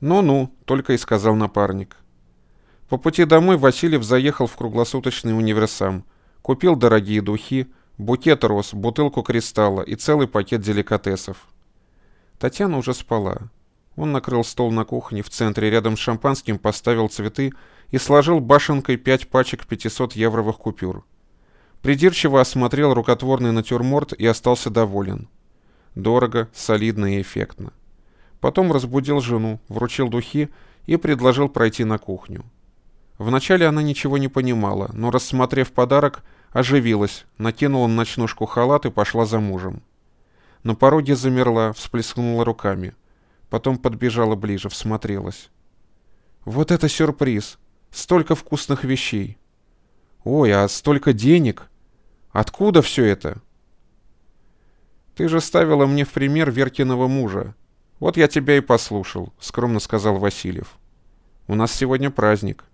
«Ну-ну», — только и сказал напарник. По пути домой Васильев заехал в круглосуточный универсам, купил дорогие духи, букет роз, бутылку кристалла и целый пакет деликатесов. Татьяна уже спала. Он накрыл стол на кухне в центре, рядом с шампанским поставил цветы и сложил башенкой пять пачек 500-евровых купюр. Придирчиво осмотрел рукотворный натюрморт и остался доволен. Дорого, солидно и эффектно. Потом разбудил жену, вручил духи и предложил пройти на кухню. Вначале она ничего не понимала, но, рассмотрев подарок, оживилась, накинула на ночнушку халат и пошла за мужем. На пороге замерла, всплеснула руками. Потом подбежала ближе, всмотрелась. «Вот это сюрприз! Столько вкусных вещей! Ой, а столько денег! Откуда все это?» «Ты же ставила мне в пример Веркиного мужа. Вот я тебя и послушал», — скромно сказал Васильев. «У нас сегодня праздник».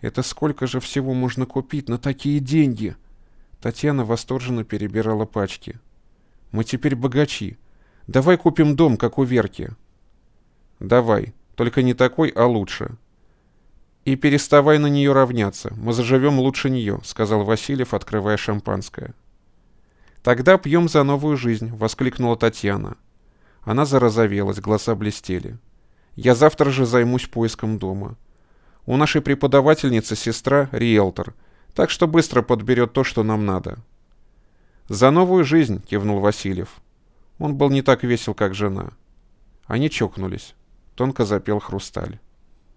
«Это сколько же всего можно купить на такие деньги?» Татьяна восторженно перебирала пачки. «Мы теперь богачи. Давай купим дом, как у Верки». «Давай, только не такой, а лучше». «И переставай на нее равняться. Мы заживем лучше нее», — сказал Васильев, открывая шампанское. «Тогда пьем за новую жизнь», — воскликнула Татьяна. Она зарозовелась, глаза блестели. «Я завтра же займусь поиском дома. У нашей преподавательницы сестра — риэлтор, так что быстро подберет то, что нам надо». «За новую жизнь», — кивнул Васильев. Он был не так весел, как жена. Они чокнулись. Тонко запел хрусталь.